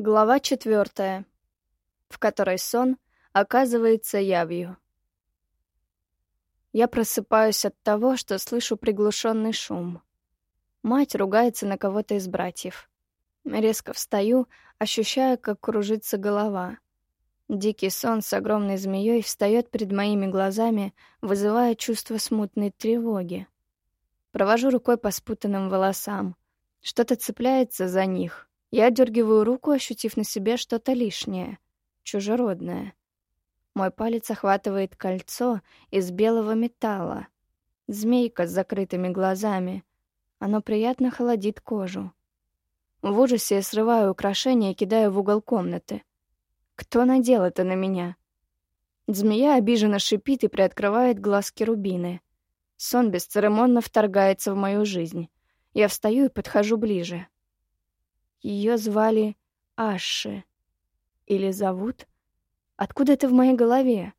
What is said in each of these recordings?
Глава четвертая, в которой сон оказывается явью. Я просыпаюсь от того, что слышу приглушенный шум. Мать ругается на кого-то из братьев. Резко встаю, ощущая, как кружится голова. Дикий сон с огромной змеей встает перед моими глазами, вызывая чувство смутной тревоги. Провожу рукой по спутанным волосам. Что-то цепляется за них, я дергиваю руку, ощутив на себе что-то лишнее, чужеродное. Мой палец охватывает кольцо из белого металла. Змейка с закрытыми глазами. Оно приятно холодит кожу. В ужасе я срываю украшение и кидаю в угол комнаты. Кто надел это на меня? Змея обиженно шипит и приоткрывает глазки рубины. Сон бесцеремонно вторгается в мою жизнь. Я встаю и подхожу ближе. Ее звали Аши. Или зовут? Откуда это в моей голове?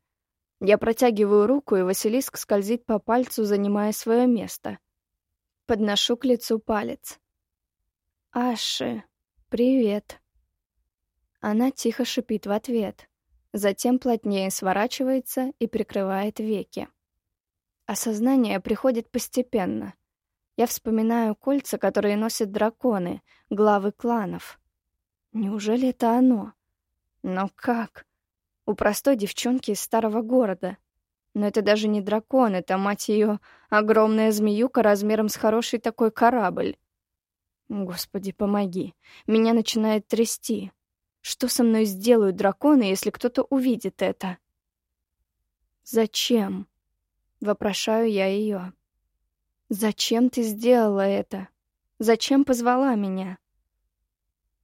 Я протягиваю руку, и Василиск скользит по пальцу, занимая свое место. Подношу к лицу палец. «Аши, привет». Она тихо шипит в ответ, затем плотнее сворачивается и прикрывает веки. Осознание приходит постепенно. Я вспоминаю кольца, которые носят драконы, главы кланов. Неужели это оно? Но как? У простой девчонки из старого города. Но это даже не дракон, это, мать ее, огромная змеюка размером с хороший такой корабль. Господи, помоги. Меня начинает трясти. Что со мной сделают драконы, если кто-то увидит это? «Зачем?» — вопрошаю я ее. «Зачем ты сделала это? Зачем позвала меня?»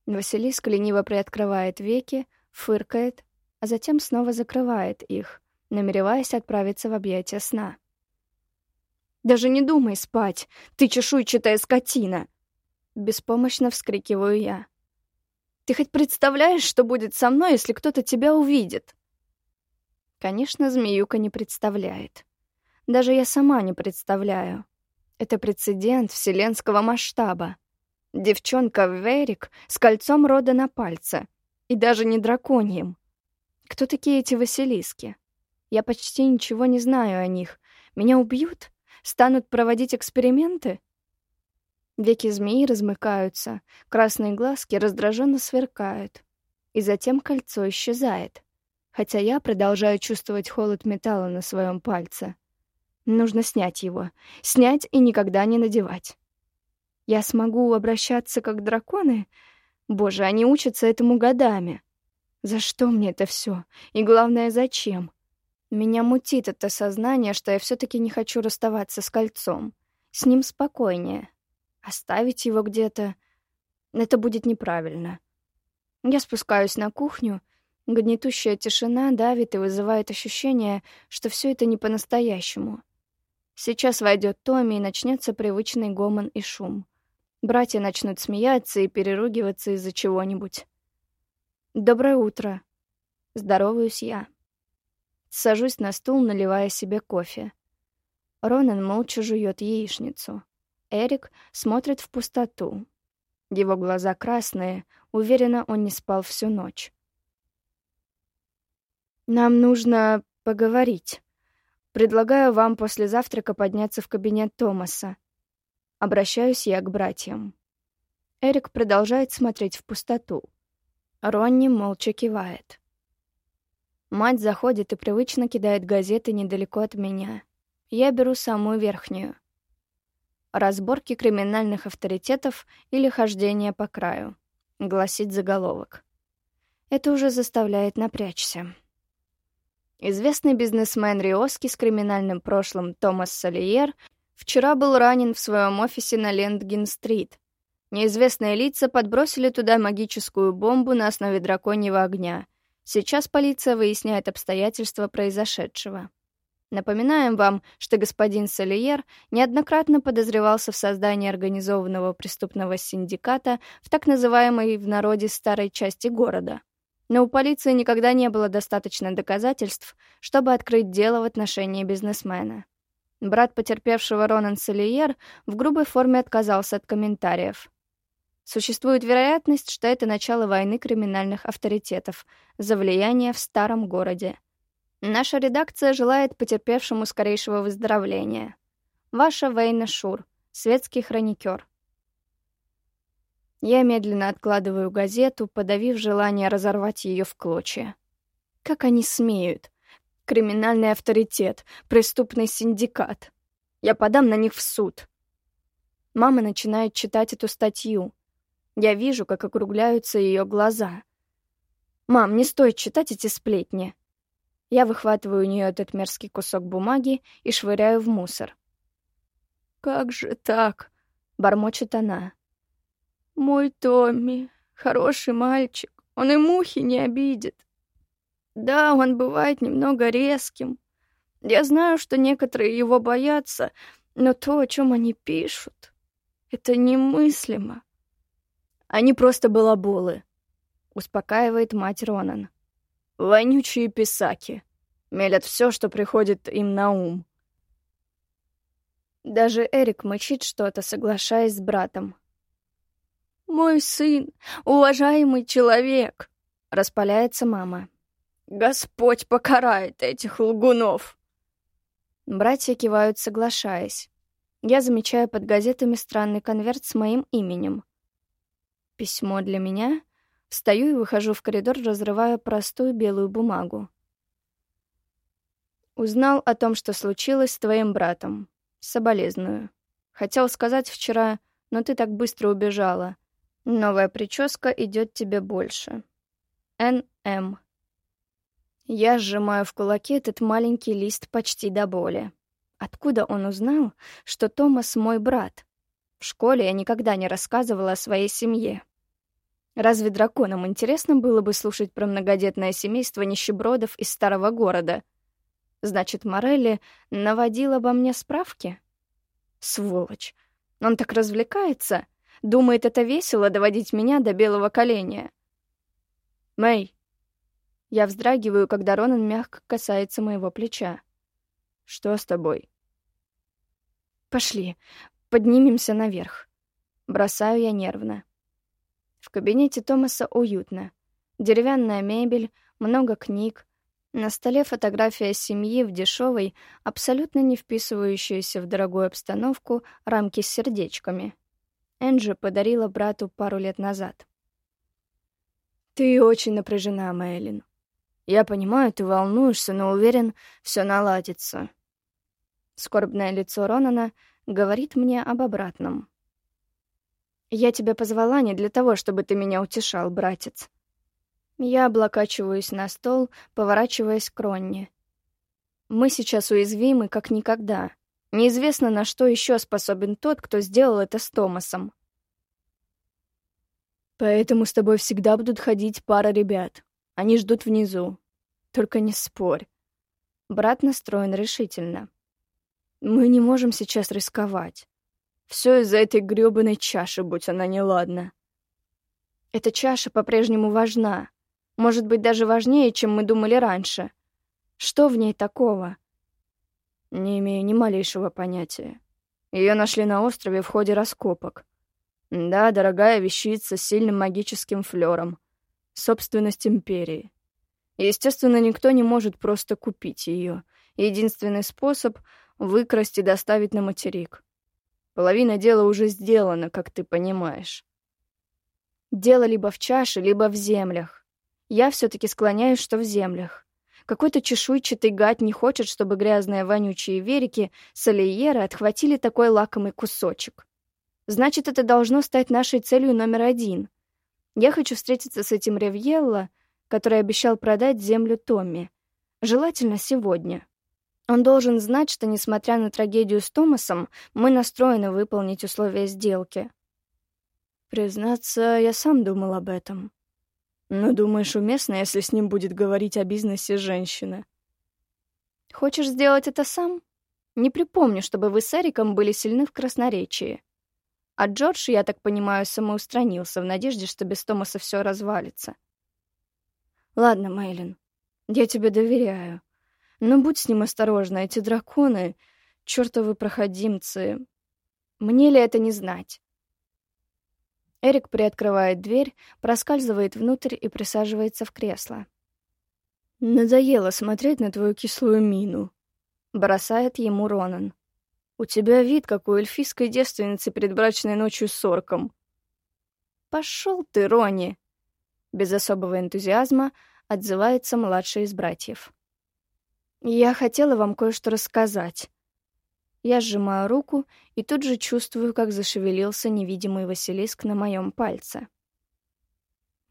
Василиск лениво приоткрывает веки, фыркает, а затем снова закрывает их, намереваясь отправиться в объятия сна. «Даже не думай спать! Ты чешуйчатая скотина!» Беспомощно вскрикиваю я. «Ты хоть представляешь, что будет со мной, если кто-то тебя увидит?» Конечно, змеюка не представляет. Даже я сама не представляю. Это прецедент вселенского масштаба. Девчонка Верик с кольцом рода на пальце. И даже не драконьим. Кто такие эти Василиски? Я почти ничего не знаю о них. Меня убьют? Станут проводить эксперименты? Веки змеи размыкаются, красные глазки раздраженно сверкают. И затем кольцо исчезает. Хотя я продолжаю чувствовать холод металла на своем пальце. Нужно снять его. Снять и никогда не надевать. Я смогу обращаться как драконы? Боже, они учатся этому годами. За что мне это все? И главное, зачем? Меня мутит это сознание, что я все-таки не хочу расставаться с кольцом. С ним спокойнее. Оставить его где-то... Это будет неправильно. Я спускаюсь на кухню. Гнетущая тишина давит и вызывает ощущение, что все это не по-настоящему. Сейчас войдет Томми, и начнется привычный гомон и шум. Братья начнут смеяться и переругиваться из-за чего-нибудь. «Доброе утро!» Здороваюсь я. Сажусь на стул, наливая себе кофе. Ронан молча жует яичницу. Эрик смотрит в пустоту. Его глаза красные, уверенно, он не спал всю ночь. «Нам нужно поговорить», Предлагаю вам после завтрака подняться в кабинет Томаса. Обращаюсь я к братьям. Эрик продолжает смотреть в пустоту. Ронни молча кивает. Мать заходит и привычно кидает газеты недалеко от меня. Я беру самую верхнюю. «Разборки криминальных авторитетов или хождение по краю», — гласит заголовок. Это уже заставляет напрячься. Известный бизнесмен Риоски с криминальным прошлым Томас Сальер вчера был ранен в своем офисе на Лендгин-стрит. Неизвестные лица подбросили туда магическую бомбу на основе драконьего огня. Сейчас полиция выясняет обстоятельства произошедшего. Напоминаем вам, что господин Сальер неоднократно подозревался в создании организованного преступного синдиката в так называемой в народе старой части города — но у полиции никогда не было достаточно доказательств, чтобы открыть дело в отношении бизнесмена. Брат потерпевшего Ронан Солиер в грубой форме отказался от комментариев. Существует вероятность, что это начало войны криминальных авторитетов за влияние в старом городе. Наша редакция желает потерпевшему скорейшего выздоровления. Ваша Вейна Шур, светский хроникер. Я медленно откладываю газету, подавив желание разорвать ее в клочья. Как они смеют? Криминальный авторитет, преступный синдикат. Я подам на них в суд. Мама начинает читать эту статью, я вижу, как округляются ее глаза. «Мам, не стоит читать эти сплетни!» Я выхватываю у нее этот мерзкий кусок бумаги и швыряю в мусор. «Как же так?» — бормочет она. «Мой Томми, хороший мальчик, он и мухи не обидит. Да, он бывает немного резким. Я знаю, что некоторые его боятся, но то, о чем они пишут, это немыслимо. Они просто балаболы», — успокаивает мать Ронан. «Вонючие писаки. Мелят все, что приходит им на ум». Даже Эрик мычит что-то, соглашаясь с братом. «Мой сын, уважаемый человек!» — распаляется мама. «Господь покарает этих лгунов!» Братья кивают, соглашаясь. Я замечаю под газетами странный конверт с моим именем — Письмо для меня. Встаю и выхожу в коридор, разрывая простую белую бумагу. Узнал о том, что случилось с твоим братом. Соболезную. Хотел сказать вчера, но ты так быстро убежала. Новая прическа идет тебе больше. Н.М. Я сжимаю в кулаке этот маленький лист почти до боли. Откуда он узнал, что Томас мой брат? В школе я никогда не рассказывала о своей семье. Разве драконам интересно было бы слушать про многодетное семейство нищебродов из старого города? Значит, Морелли наводил обо мне справки? Сволочь. Он так развлекается. Думает, это весело доводить меня до белого коленя. Мэй. Я вздрагиваю, когда Ронан мягко касается моего плеча. Что с тобой? Пошли. Поднимемся наверх. Бросаю я нервно. В кабинете Томаса уютно. Деревянная мебель, много книг. На столе фотография семьи в дешевой, абсолютно не вписывающейся в дорогую обстановку рамки с сердечками. Энджи подарила брату пару лет назад. «Ты очень напряжена, Мэйлин. Я понимаю, ты волнуешься, но уверен, все наладится». Скорбное лицо Ронана говорит мне об обратном. «Я тебя позвала не для того, чтобы ты меня утешал, братец». Я облокачиваюсь на стол, поворачиваясь к Ронне. «Мы сейчас уязвимы, как никогда. Неизвестно, на что еще способен тот, кто сделал это с Томасом». «Поэтому с тобой всегда будут ходить пара ребят. Они ждут внизу. Только не спорь». Брат настроен решительно. Мы не можем сейчас рисковать. Все из-за этой грёбаной чаши, будь она неладна. Эта чаша по-прежнему важна. Может быть, даже важнее, чем мы думали раньше. Что в ней такого? Не имею ни малейшего понятия. Ее нашли на острове в ходе раскопок. Да, дорогая вещица с сильным магическим флером. Собственность империи. Естественно, никто не может просто купить ее. Единственный способ выкрасть и доставить на материк. Половина дела уже сделана, как ты понимаешь. Дело либо в чаше, либо в землях. Я все-таки склоняюсь, что в землях. Какой-то чешуйчатый гад не хочет, чтобы грязные вонючие верики Салиера отхватили такой лакомый кусочек. Значит, это должно стать нашей целью номер один. Я хочу встретиться с этим Ревьелло, который обещал продать землю Томми. Желательно сегодня. Он должен знать, что, несмотря на трагедию с Томасом, мы настроены выполнить условия сделки. Признаться, я сам думал об этом. Но думаешь, уместно, если с ним будет говорить о бизнесе женщина? Хочешь сделать это сам? Не припомню, чтобы вы с Эриком были сильны в красноречии. А Джордж, я так понимаю, самоустранился в надежде, что без Томаса все развалится. Ладно, Мейлин, я тебе доверяю. Но будь с ним осторожна, эти драконы, чертовы проходимцы. Мне ли это не знать? Эрик приоткрывает дверь, проскальзывает внутрь и присаживается в кресло. «Надоело смотреть на твою кислую мину», — бросает ему Ронан. «У тебя вид, как у эльфийской девственницы перед брачной ночью с орком». «Пошел ты, Рони!» Без особого энтузиазма отзывается младший из братьев. «Я хотела вам кое-что рассказать». Я сжимаю руку и тут же чувствую, как зашевелился невидимый Василиск на моем пальце.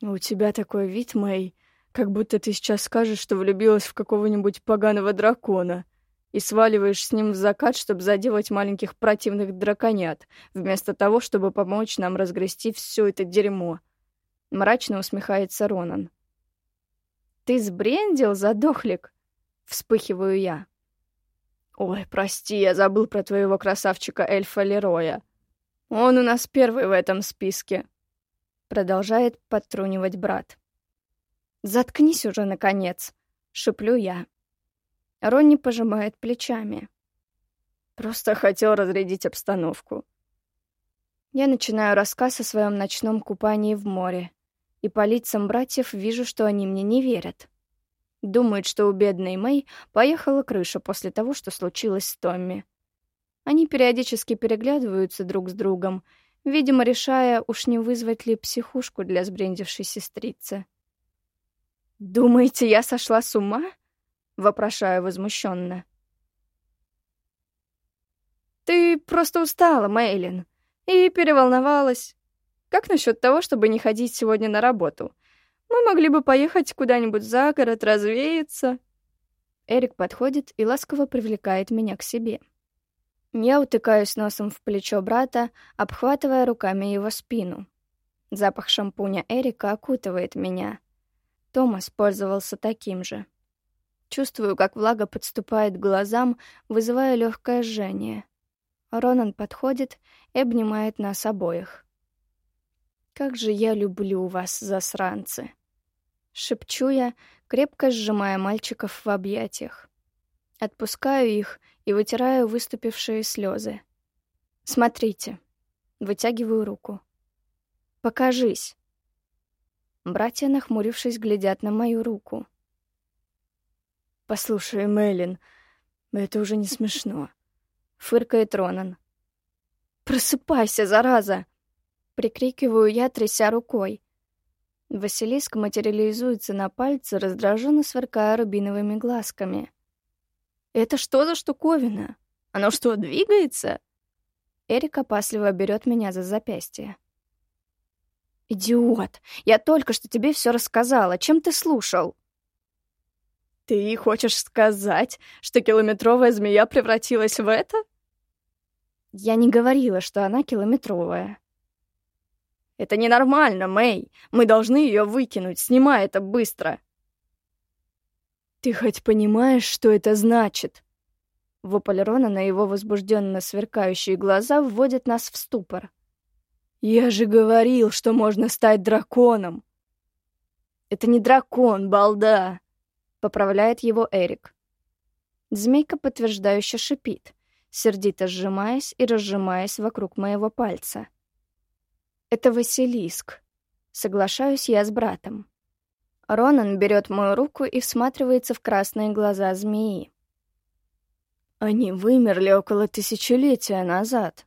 «У тебя такой вид, Мэй, как будто ты сейчас скажешь, что влюбилась в какого-нибудь поганого дракона и сваливаешь с ним в закат, чтобы заделать маленьких противных драконят, вместо того, чтобы помочь нам разгрести все это дерьмо. Мрачно усмехается Ронан. «Ты сбрендил, задохлик?» Вспыхиваю я. «Ой, прости, я забыл про твоего красавчика эльфа Лероя. Он у нас первый в этом списке», — продолжает подтрунивать брат. «Заткнись уже, наконец!» — шеплю я. Ронни пожимает плечами. «Просто хотел разрядить обстановку». Я начинаю рассказ о своем ночном купании в море, и по лицам братьев вижу, что они мне не верят. Думают, что у бедной Мэй поехала крыша после того, что случилось с Томми. Они периодически переглядываются друг с другом, видимо, решая, уж не вызвать ли психушку для сбрендившей сестрицы. «Думаете, я сошла с ума?» — вопрошаю возмущенно. «Ты просто устала, Мейлин, и переволновалась. Как насчет того, чтобы не ходить сегодня на работу? Мы могли бы поехать куда-нибудь за город, развеяться». Эрик подходит и ласково привлекает меня к себе. Я утыкаюсь носом в плечо брата, обхватывая руками его спину. Запах шампуня Эрика окутывает меня — Томас пользовался таким же. Чувствую, как влага подступает к глазам, вызывая легкое жжение. Ронан подходит и обнимает нас обоих. «Как же я люблю вас, засранцы!» Шепчу я, крепко сжимая мальчиков в объятиях. Отпускаю их и вытираю выступившие слезы. «Смотрите!» Вытягиваю руку. «Покажись!» Братья, нахмурившись, глядят на мою руку. «Послушай, Мэлен, это уже не смешно», — фыркает Ронан. «Просыпайся, зараза!» — прикрикиваю я, тряся рукой. Василиск материализуется на пальце, раздраженно сверкая рубиновыми глазками. «Это что за штуковина? Оно что, двигается?» Эрик опасливо берет меня за запястье. «Идиот! Я только что тебе все рассказала. Чем ты слушал?» «Ты хочешь сказать, что километровая змея превратилась в это?» «Я не говорила, что она километровая». «Это ненормально, Мэй. Мы должны ее выкинуть. Снимай это быстро». «Ты хоть понимаешь, что это значит?» Вопль Рона на его возбужденно сверкающие глаза вводит нас в ступор. «Я же говорил, что можно стать драконом!» «Это не дракон, балда!» — поправляет его Эрик. Змейка подтверждающе шипит, сердито сжимаясь и разжимаясь вокруг моего пальца. «Это Василиск», — соглашаюсь я с братом. Ронан берет мою руку и всматривается в красные глаза змеи. «Они вымерли около тысячелетия назад»,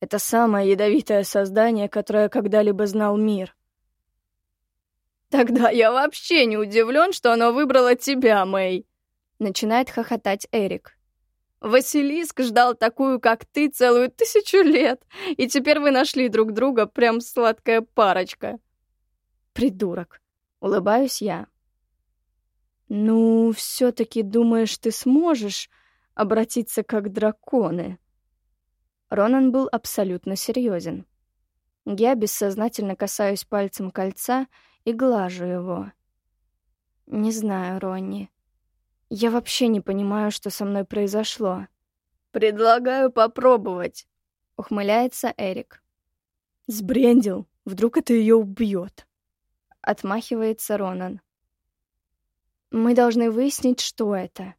это самое ядовитое создание, которое когда-либо знал мир. «Тогда я вообще не удивлен, что оно выбрало тебя, Мэй!» Начинает хохотать Эрик. «Василиск ждал такую, как ты, целую тысячу лет, и теперь вы нашли друг друга, прям сладкая парочка». «Придурок!» — улыбаюсь я. «Ну, все-таки думаешь, ты сможешь обратиться как драконы?» Ронан был абсолютно серьезен. Я бессознательно касаюсь пальцем кольца и глажу его. Не знаю, Ронни. Я вообще не понимаю, что со мной произошло. «Предлагаю попробовать», — ухмыляется Эрик. «Сбрендил. Вдруг это ее убьет?» Отмахивается Ронан. «Мы должны выяснить, что это».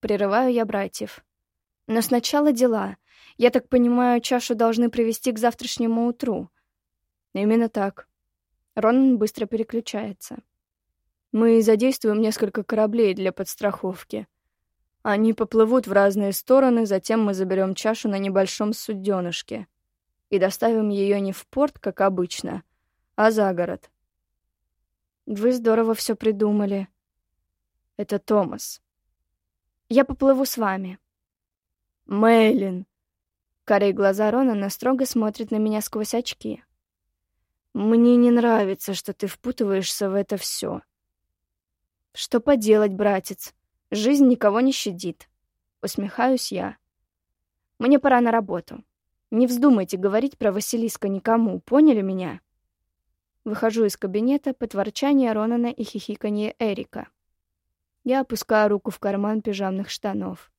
Прерываю я братьев. «Но сначала дела. Я так понимаю, чашу должны привести к завтрашнему утру. Именно так. Ронан быстро переключается. Мы задействуем несколько кораблей для подстраховки. Они поплывут в разные стороны, затем мы заберем чашу на небольшом суденышке и доставим ее не в порт, как обычно, а за город. Вы здорово все придумали. Это Томас. Я поплыву с вами. Мэйлин. Корей глаза Ронана строго смотрит на меня сквозь очки. Мне не нравится, что ты впутываешься в это все. Что поделать, братец? Жизнь никого не щадит. Усмехаюсь я. Мне пора на работу. Не вздумайте говорить про Василиска никому, поняли меня? Выхожу из кабинета под ворчание Ронана и хихиканье Эрика. Я опускаю руку в карман пижамных штанов.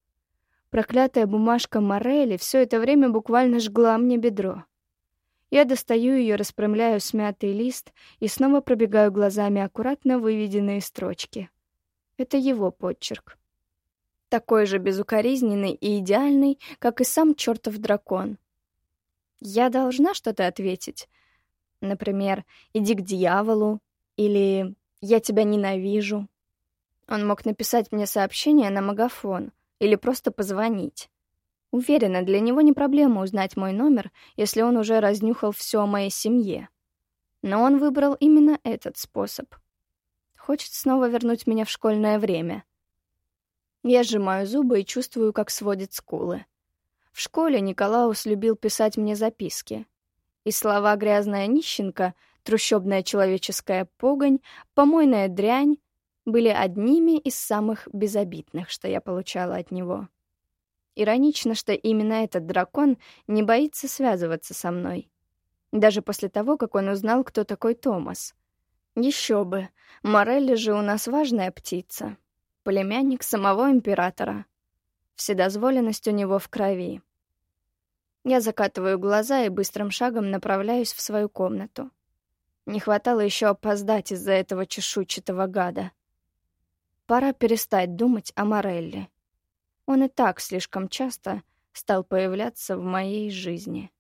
Проклятая бумажка Морели все это время буквально жгла мне бедро. Я достаю ее, распрямляю смятый лист и снова пробегаю глазами аккуратно выведенные строчки. Это его подчерк. Такой же безукоризненный и идеальный, как и сам чертов дракон. Я должна что-то ответить. Например, «иди к дьяволу» или «я тебя ненавижу». Он мог написать мне сообщение на магафон или просто позвонить. Уверена, для него не проблема узнать мой номер, если он уже разнюхал все о моей семье. Но он выбрал именно этот способ. Хочет снова вернуть меня в школьное время. Я сжимаю зубы и чувствую, как сводит скулы. В школе Николаус любил писать мне записки. И слова «грязная нищенка», «трущобная человеческая погонь», «помойная дрянь» были одними из самых безобидных, что я получала от него. Иронично, что именно этот дракон не боится связываться со мной. Даже после того, как он узнал, кто такой Томас. Еще бы, Морелли же у нас важная птица. Племянник самого императора. Вседозволенность у него в крови. Я закатываю глаза и быстрым шагом направляюсь в свою комнату. Не хватало еще опоздать из-за этого чешуйчатого гада. Пора перестать думать о Морелли. Он и так слишком часто стал появляться в моей жизни.